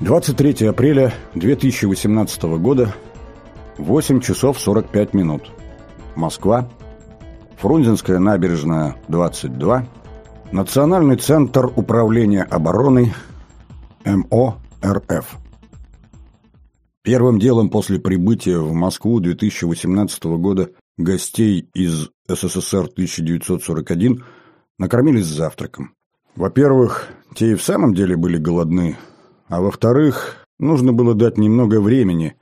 23 апреля 2018 года, 8 часов 45 минут. Москва, Фрунзенская набережная, 22, Национальный центр управления обороной, МО РФ. Первым делом после прибытия в Москву 2018 года гостей из СССР 1941 накормились завтраком. Во-первых, те и в самом деле были голодны, а во-вторых, нужно было дать немного времени,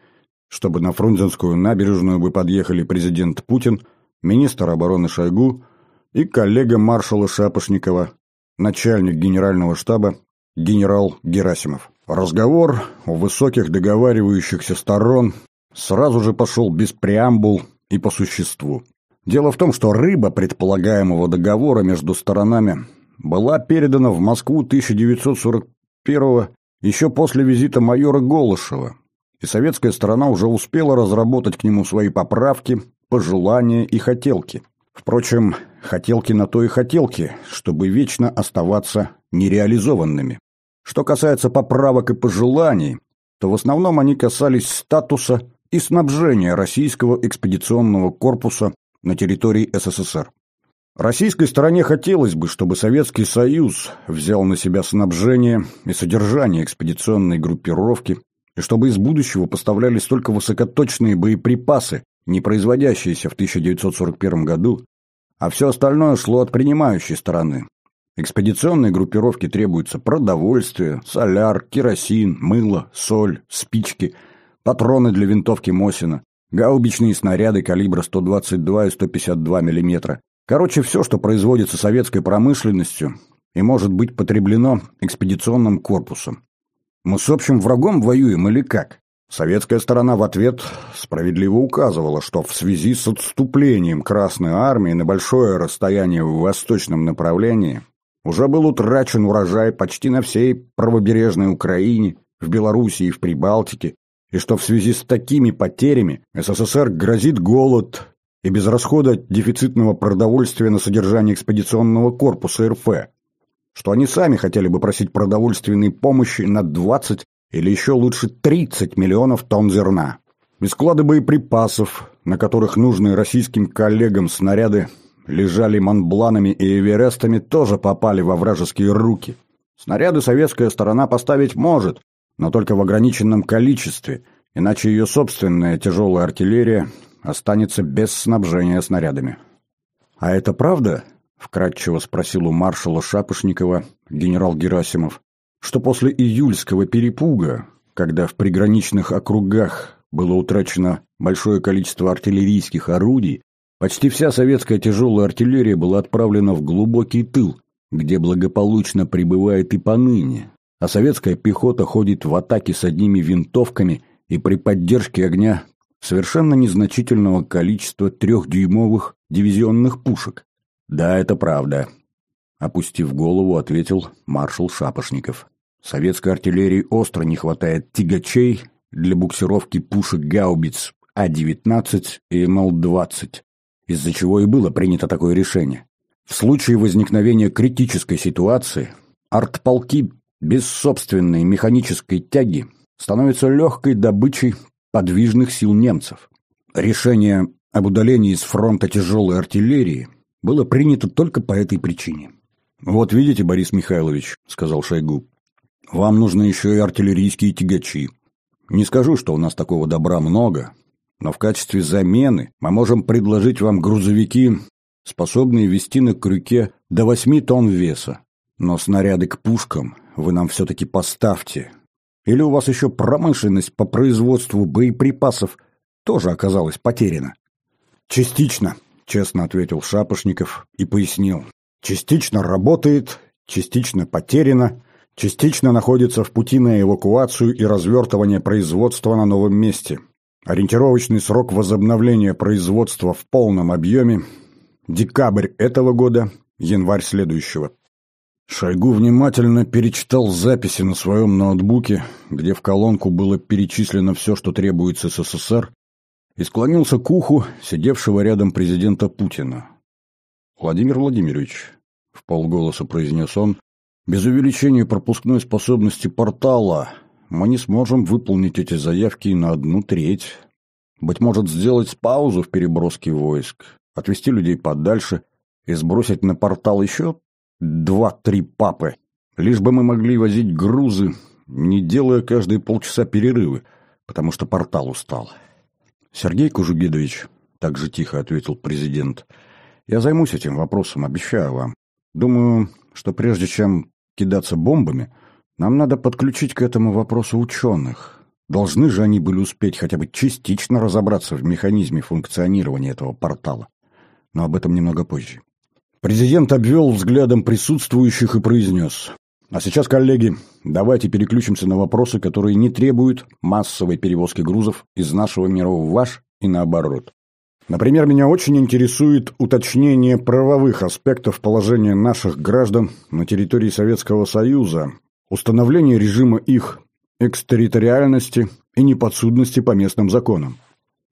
чтобы на Фрунзенскую набережную бы подъехали президент Путин, министр обороны Шойгу и коллега маршала Шапошникова, начальник генерального штаба генерал Герасимов. Разговор у высоких договаривающихся сторон сразу же пошел без преамбул и по существу. Дело в том, что рыба предполагаемого договора между сторонами была передана в Москву 1941 еще после визита майора Голышева, и советская сторона уже успела разработать к нему свои поправки, пожелания и хотелки. Впрочем, хотелки на то и хотелки, чтобы вечно оставаться нереализованными. Что касается поправок и пожеланий, то в основном они касались статуса и снабжения российского экспедиционного корпуса на территории СССР. Российской стороне хотелось бы, чтобы Советский Союз взял на себя снабжение и содержание экспедиционной группировки, и чтобы из будущего поставлялись только высокоточные боеприпасы, не производящиеся в 1941 году, а все остальное шло от принимающей стороны. Экспедиционной группировке требуется продовольствие, соляр, керосин, мыло, соль, спички, патроны для винтовки Мосина, гаубичные снаряды калибра 122 и 152 мм, Короче, все, что производится советской промышленностью и может быть потреблено экспедиционным корпусом. Мы с общим врагом воюем или как? Советская сторона в ответ справедливо указывала, что в связи с отступлением Красной Армии на большое расстояние в восточном направлении уже был утрачен урожай почти на всей правобережной Украине, в Белоруссии и в Прибалтике, и что в связи с такими потерями СССР грозит голод и без расхода дефицитного продовольствия на содержание экспедиционного корпуса РФ, что они сами хотели бы просить продовольственной помощи на 20 или еще лучше 30 миллионов тонн зерна. И склады боеприпасов, на которых нужные российским коллегам снаряды лежали Монбланами и Эверестами, тоже попали во вражеские руки. Снаряды советская сторона поставить может, но только в ограниченном количестве, иначе ее собственная тяжелая артиллерия останется без снабжения снарядами. «А это правда?» — вкратчиво спросил у маршала Шапошникова генерал Герасимов, что после июльского перепуга, когда в приграничных округах было утрачено большое количество артиллерийских орудий, почти вся советская тяжелая артиллерия была отправлена в глубокий тыл, где благополучно пребывает и поныне, а советская пехота ходит в атаке с одними винтовками и при поддержке огня совершенно незначительного количества трехдюймовых дивизионных пушек. «Да, это правда», — опустив голову, ответил маршал Шапошников. «Советской артиллерии остро не хватает тягачей для буксировки пушек гаубиц А-19 и МЛ-20, из-за чего и было принято такое решение. В случае возникновения критической ситуации артполки без собственной механической тяги становятся легкой добычей подвижных сил немцев. Решение об удалении из фронта тяжелой артиллерии было принято только по этой причине. «Вот видите, Борис Михайлович», — сказал Шойгу, — «вам нужны еще и артиллерийские тягачи. Не скажу, что у нас такого добра много, но в качестве замены мы можем предложить вам грузовики, способные вести на крюке до 8 тонн веса. Но снаряды к пушкам вы нам все-таки поставьте, или у вас еще промышленность по производству боеприпасов тоже оказалась потеряна? Частично, честно ответил Шапошников и пояснил. Частично работает, частично потеряна, частично находится в пути на эвакуацию и развертывание производства на новом месте. Ориентировочный срок возобновления производства в полном объеме – декабрь этого года, январь следующего. Шойгу внимательно перечитал записи на своем ноутбуке, где в колонку было перечислено все, что требуется СССР, и склонился к уху сидевшего рядом президента Путина. «Владимир Владимирович», — в полголоса произнес он, — «без увеличения пропускной способности портала мы не сможем выполнить эти заявки на одну треть. Быть может, сделать паузу в переброске войск, отвести людей подальше и сбросить на портал еще два-три папы, лишь бы мы могли возить грузы, не делая каждые полчаса перерывы, потому что портал устал. Сергей Кужугидович, так же тихо ответил президент, я займусь этим вопросом, обещаю вам. Думаю, что прежде чем кидаться бомбами, нам надо подключить к этому вопросу ученых. Должны же они были успеть хотя бы частично разобраться в механизме функционирования этого портала. Но об этом немного позже. Президент обвел взглядом присутствующих и произнес. А сейчас, коллеги, давайте переключимся на вопросы, которые не требуют массовой перевозки грузов из нашего мира в ваш и наоборот. Например, меня очень интересует уточнение правовых аспектов положения наших граждан на территории Советского Союза, установление режима их экстерриториальности и неподсудности по местным законам.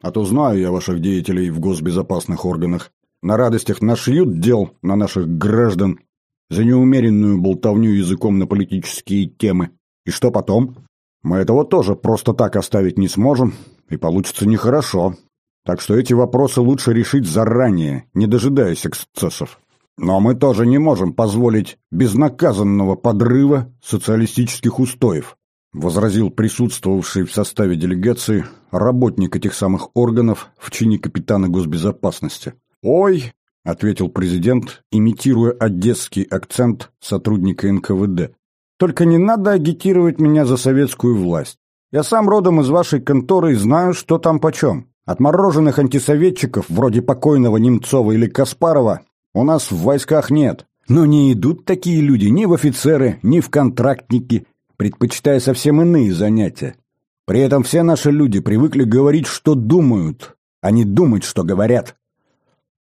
А то знаю я ваших деятелей в госбезопасных органах. На радостях нашьют дел на наших граждан за неумеренную болтовню языком на политические темы. И что потом? Мы этого тоже просто так оставить не сможем, и получится нехорошо. Так что эти вопросы лучше решить заранее, не дожидаясь эксцессов. Но мы тоже не можем позволить безнаказанного подрыва социалистических устоев, возразил присутствовавший в составе делегации работник этих самых органов в чине капитана госбезопасности. «Ой!» — ответил президент, имитируя одесский акцент сотрудника НКВД. «Только не надо агитировать меня за советскую власть. Я сам родом из вашей конторы и знаю, что там почем. Отмороженных антисоветчиков, вроде покойного Немцова или Каспарова, у нас в войсках нет. Но не идут такие люди ни в офицеры, ни в контрактники, предпочитая совсем иные занятия. При этом все наши люди привыкли говорить, что думают, а не думать, что говорят.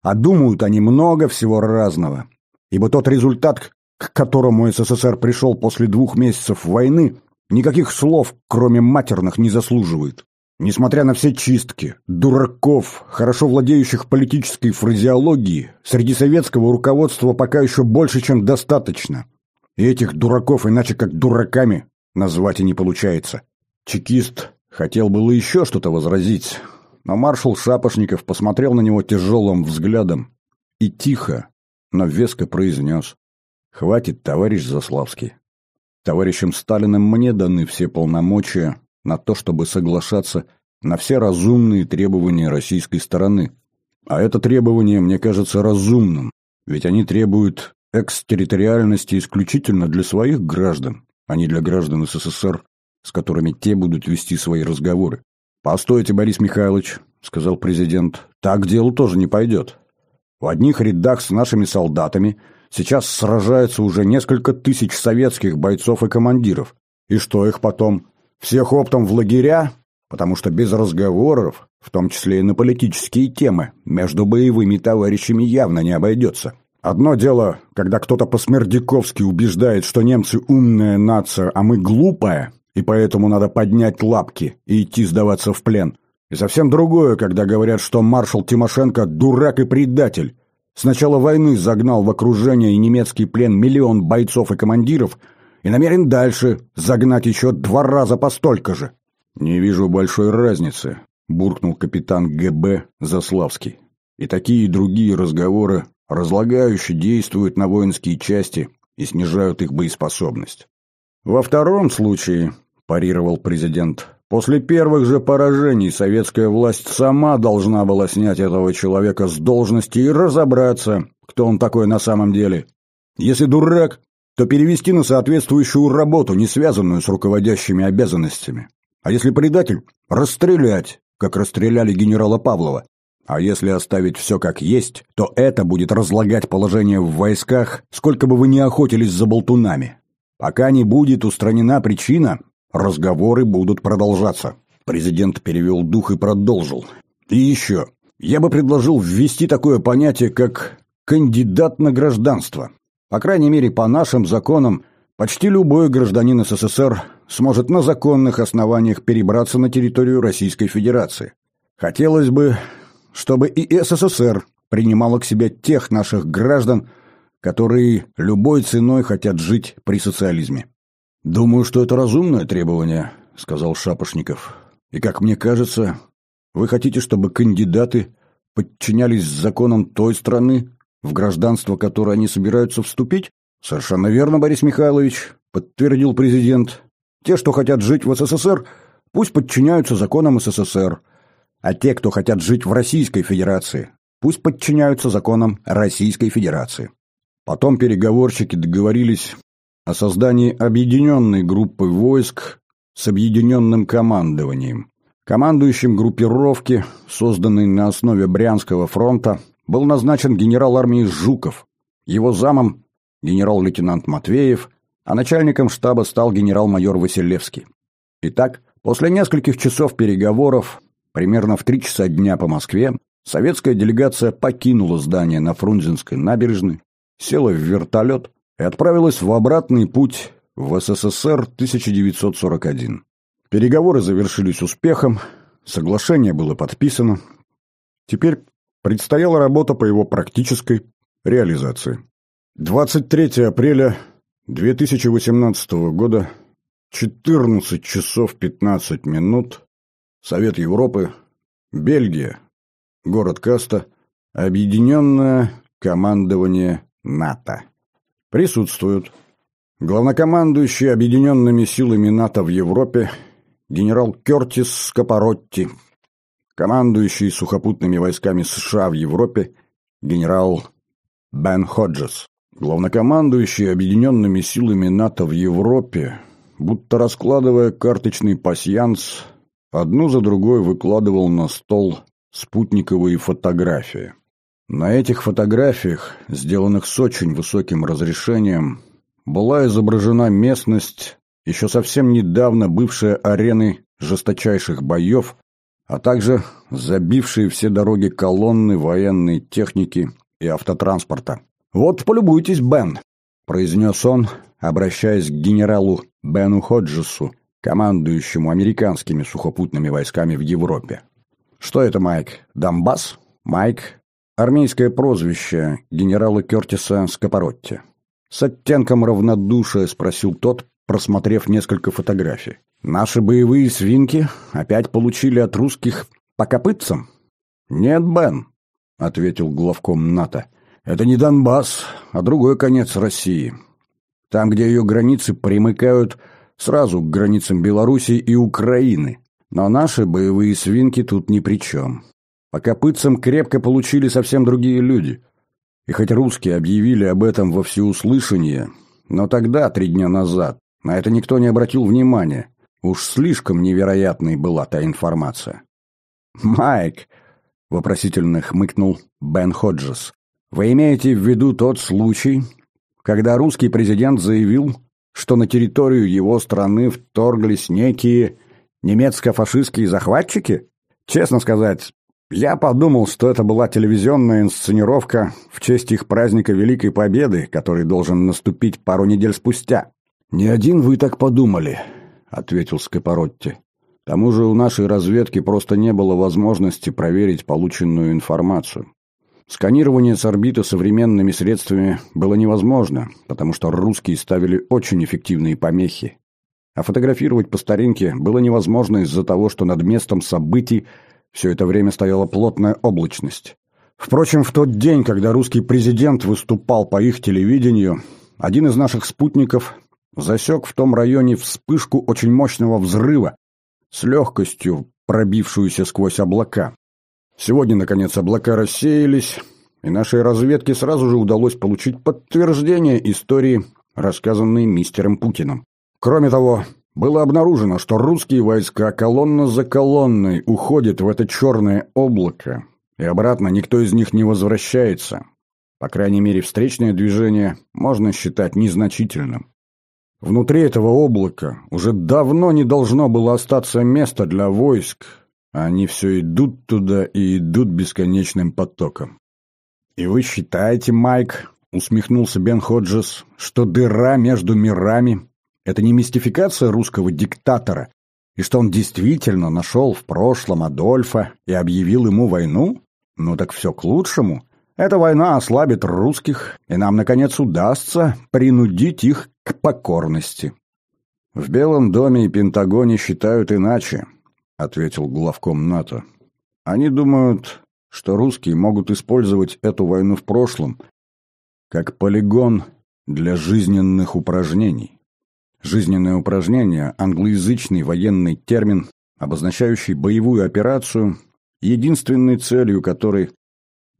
А думают они много всего разного. Ибо тот результат, к которому СССР пришел после двух месяцев войны, никаких слов, кроме матерных, не заслуживает. Несмотря на все чистки, дураков, хорошо владеющих политической фразеологией, среди советского руководства пока еще больше, чем достаточно. И этих дураков иначе как дураками назвать и не получается. Чекист хотел было еще что-то возразить, но маршал Шапошников посмотрел на него тяжелым взглядом и тихо, но веско произнес «Хватит, товарищ Заславский. Товарищем Сталиным мне даны все полномочия, на то, чтобы соглашаться на все разумные требования российской стороны. А это требование мне кажется разумным, ведь они требуют экстерриториальности исключительно для своих граждан, а не для граждан СССР, с которыми те будут вести свои разговоры. «Постойте, Борис Михайлович», — сказал президент, — «так дело тоже не пойдет. В одних рядах с нашими солдатами сейчас сражаются уже несколько тысяч советских бойцов и командиров. И что их потом? Всех оптом в лагеря, потому что без разговоров, в том числе и на политические темы, между боевыми товарищами явно не обойдется. Одно дело, когда кто-то по-смердяковски убеждает, что немцы умная нация, а мы глупая, и поэтому надо поднять лапки и идти сдаваться в плен. И совсем другое, когда говорят, что маршал Тимошенко дурак и предатель. С начала войны загнал в окружение и немецкий плен миллион бойцов и командиров – и намерен дальше загнать еще два раза по столько же. «Не вижу большой разницы», — буркнул капитан ГБ Заславский. «И такие и другие разговоры разлагающе действуют на воинские части и снижают их боеспособность». «Во втором случае», — парировал президент, — «после первых же поражений советская власть сама должна была снять этого человека с должности и разобраться, кто он такой на самом деле. Если дурак, то перевести на соответствующую работу, не связанную с руководящими обязанностями. А если предатель, расстрелять, как расстреляли генерала Павлова. А если оставить все как есть, то это будет разлагать положение в войсках, сколько бы вы ни охотились за болтунами. Пока не будет устранена причина, разговоры будут продолжаться. Президент перевел дух и продолжил. И еще, я бы предложил ввести такое понятие, как «кандидат на гражданство». По крайней мере, по нашим законам, почти любой гражданин СССР сможет на законных основаниях перебраться на территорию Российской Федерации. Хотелось бы, чтобы и СССР принимала к себе тех наших граждан, которые любой ценой хотят жить при социализме. Думаю, что это разумное требование, — сказал Шапошников. «И, как мне кажется, вы хотите, чтобы кандидаты подчинялись законам той страны, в гражданство которой они собираются вступить?» «Совершенно верно, Борис Михайлович», — подтвердил президент. «Те, что хотят жить в СССР, пусть подчиняются законам СССР, а те, кто хотят жить в Российской Федерации, пусть подчиняются законам Российской Федерации». Потом переговорщики договорились о создании объединенной группы войск с объединенным командованием. Командующим группировки, созданной на основе Брянского фронта, был назначен генерал армии Жуков, его замом – генерал-лейтенант Матвеев, а начальником штаба стал генерал-майор Василевский. Итак, после нескольких часов переговоров, примерно в три часа дня по Москве, советская делегация покинула здание на Фрунзенской набережной, села в вертолет и отправилась в обратный путь в СССР 1941. Переговоры завершились успехом, соглашение было подписано. Теперь предстояла работа по его практической реализации. 23 апреля 2018 года, 14 часов 15 минут, Совет Европы, Бельгия, город Каста, Объединенное командование НАТО. Присутствуют главнокомандующий Объединенными силами НАТО в Европе генерал Кертис Скопоротти, командующий сухопутными войсками США в Европе генерал Бен Ходжес, главнокомандующий объединенными силами НАТО в Европе, будто раскладывая карточный пасьянс, одну за другой выкладывал на стол спутниковые фотографии. На этих фотографиях, сделанных с очень высоким разрешением, была изображена местность, еще совсем недавно бывшая ареной жесточайших боев, а также забившие все дороги колонны военной техники и автотранспорта. «Вот полюбуйтесь, Бен», — произнес он, обращаясь к генералу Бену Ходжесу, командующему американскими сухопутными войсками в Европе. «Что это, Майк? Донбасс?» «Майк — армейское прозвище генерала Кертиса Скопоротти». С оттенком равнодушия спросил тот, просмотрев несколько фотографий. «Наши боевые свинки опять получили от русских по копытцам?» «Нет, Бен», — ответил главком НАТО. «Это не Донбасс, а другой конец России. Там, где ее границы примыкают сразу к границам Белоруссии и Украины. Но наши боевые свинки тут ни при чем. По копытцам крепко получили совсем другие люди. И хоть русские объявили об этом во всеуслышание, но тогда, три дня назад, на это никто не обратил внимания. Уж слишком невероятной была та информация. «Майк!» — вопросительно хмыкнул Бен Ходжес. «Вы имеете в виду тот случай, когда русский президент заявил, что на территорию его страны вторглись некие немецко-фашистские захватчики? Честно сказать, я подумал, что это была телевизионная инсценировка в честь их праздника Великой Победы, который должен наступить пару недель спустя. «Не один вы так подумали», — ответил Скопоротти. «К тому же у нашей разведки просто не было возможности проверить полученную информацию. Сканирование с орбиты современными средствами было невозможно, потому что русские ставили очень эффективные помехи. А фотографировать по старинке было невозможно из-за того, что над местом событий все это время стояла плотная облачность. Впрочем, в тот день, когда русский президент выступал по их телевидению, один из наших спутников засек в том районе вспышку очень мощного взрыва, с легкостью пробившуюся сквозь облака. Сегодня, наконец, облака рассеялись, и нашей разведке сразу же удалось получить подтверждение истории, рассказанной мистером Путиным. Кроме того, было обнаружено, что русские войска колонна за колонной уходят в это черное облако, и обратно никто из них не возвращается. По крайней мере, встречное движение можно считать незначительным. Внутри этого облака уже давно не должно было остаться места для войск, а они все идут туда и идут бесконечным потоком. «И вы считаете, Майк, — усмехнулся Бен Ходжес, — что дыра между мирами — это не мистификация русского диктатора, и что он действительно нашел в прошлом Адольфа и объявил ему войну? Ну так все к лучшему. Эта война ослабит русских, и нам, наконец, удастся принудить их к покорности. В Белом доме и Пентагоне считают иначе, ответил главком НАТО. Они думают, что русские могут использовать эту войну в прошлом как полигон для жизненных упражнений. Жизненное упражнение – англоязычный военный термин, обозначающий боевую операцию, единственной целью которой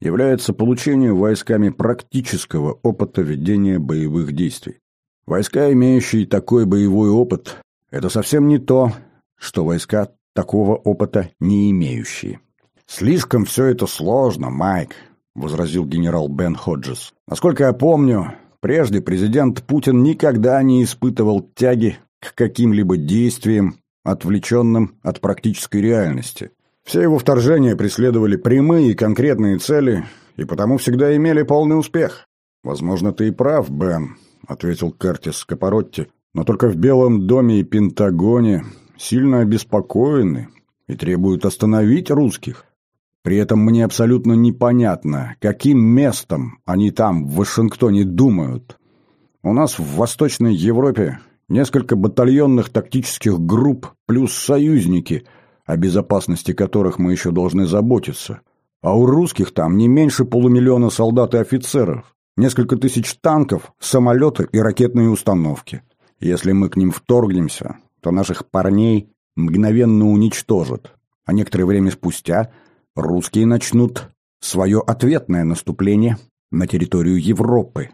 является получение войсками практического опыта ведения боевых действий. Войска, имеющие такой боевой опыт, это совсем не то, что войска такого опыта не имеющие. «Слишком все это сложно, Майк», — возразил генерал Бен Ходжес. «Насколько я помню, прежде президент Путин никогда не испытывал тяги к каким-либо действиям, отвлеченным от практической реальности. Все его вторжения преследовали прямые и конкретные цели, и потому всегда имели полный успех. «Возможно, ты и прав, Бен», — ответил Кертис Капоротти, «но только в Белом доме и Пентагоне сильно обеспокоены и требуют остановить русских. При этом мне абсолютно непонятно, каким местом они там, в Вашингтоне, думают. У нас в Восточной Европе несколько батальонных тактических групп плюс союзники — о безопасности которых мы еще должны заботиться. А у русских там не меньше полумиллиона солдат и офицеров, несколько тысяч танков, самолеты и ракетные установки. Если мы к ним вторгнемся, то наших парней мгновенно уничтожат, а некоторое время спустя русские начнут свое ответное наступление на территорию Европы.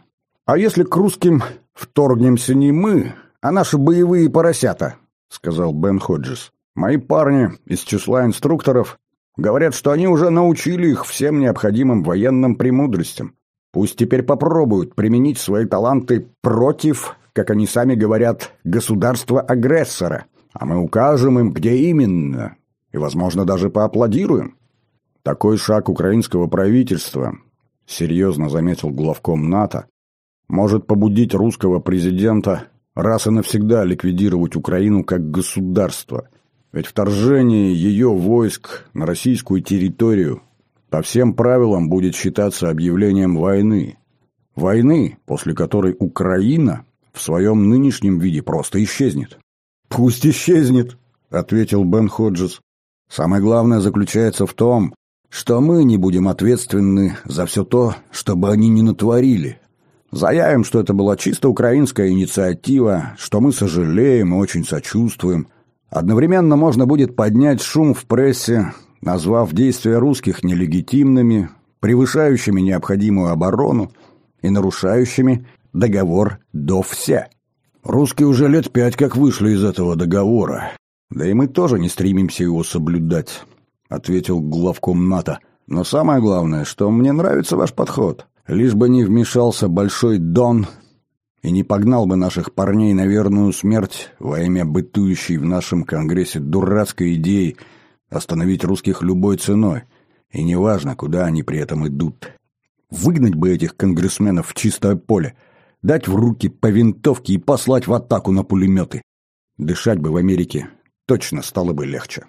А если к русским вторгнемся не мы, а наши боевые поросята, сказал Бен Ходжес. Мои парни из числа инструкторов говорят, что они уже научили их всем необходимым военным премудростям. Пусть теперь попробуют применить свои таланты против, как они сами говорят, государства-агрессора. А мы укажем им, где именно, и, возможно, даже поаплодируем. Такой шаг украинского правительства, серьезно заметил главком НАТО, может побудить русского президента раз и навсегда ликвидировать Украину как государство – ведь вторжение ее войск на российскую территорию по всем правилам будет считаться объявлением войны. Войны, после которой Украина в своем нынешнем виде просто исчезнет. «Пусть исчезнет», — ответил Бен Ходжес. «Самое главное заключается в том, что мы не будем ответственны за все то, что бы они ни натворили. Заявим, что это была чисто украинская инициатива, что мы сожалеем и очень сочувствуем, Одновременно можно будет поднять шум в прессе, назвав действия русских нелегитимными, превышающими необходимую оборону и нарушающими договор до все. Русские уже лет пять как вышли из этого договора. Да и мы тоже не стремимся его соблюдать, ответил главком НАТО. Но самое главное, что мне нравится ваш подход. Лишь бы не вмешался Большой Дон и не погнал бы наших парней на верную смерть во имя бытующей в нашем Конгрессе дурацкой идеи остановить русских любой ценой, и неважно, куда они при этом идут. Выгнать бы этих конгрессменов в чистое поле, дать в руки по винтовке и послать в атаку на пулеметы. Дышать бы в Америке точно стало бы легче.